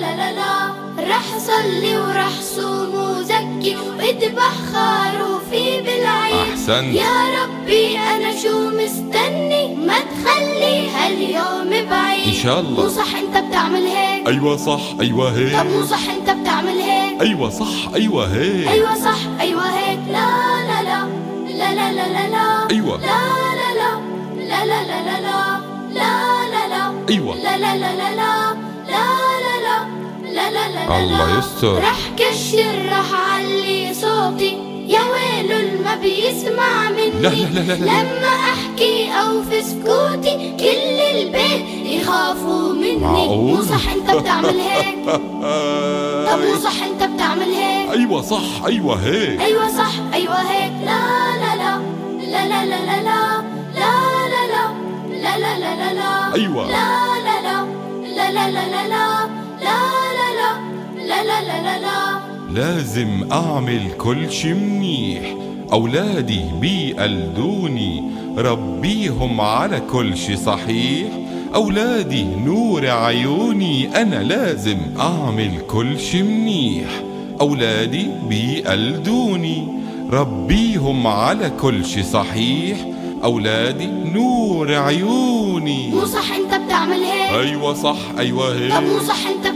لا لا لا لا لا لا لا لا رح صلي ورح صوم وزكي واذبح خروفي بالعيد أحسنت. يا ربي أنا شو مستني ما تخلي هاليوم بعيد إن شاء الله. مو صح انت بتعمل هيك أيوة صح أيوة طب مو هيك صح انت بتعمل هيك أيوة صح أيوة هيك أيوه صح أيوه هيك لا لا لا لا لا لا لا لا أيوة. لا لا لا لا لا لا لا لا لا لا لا أيوة لا لا لا لا لا لا لا لا لا لا لا لا الله يستر. رح كشر رح علي صوتي يا ويل ما بيسمع مني لا لا لا لا لا. لما احكي أو في سكوتي كل البيت يخافوا مني معقول؟ مو صح انت بتعمل هيك طب مو صح انت بتعمل هيك أيوة صح أيوة هيك أيوه صح أيوه هيك لا لا لا لا لا لا لا لا لا لا لا لا لا لا لا لا أيوة. لا لا لا لا لا لا لا لا لا لا لا لازم أعمل كل شي منيح. أولادي بيقلدوني. ربيهم على كل شي صحيح. أولادي نور عيوني. أنا لازم أعمل كل شي منيح. أولادي بيقلدوني. ربيهم على كل شي صحيح. أولادي نور عيوني. مو صح أنت بتعمل هيك. أيوة صح أيوة هيك. طب مو صح أنت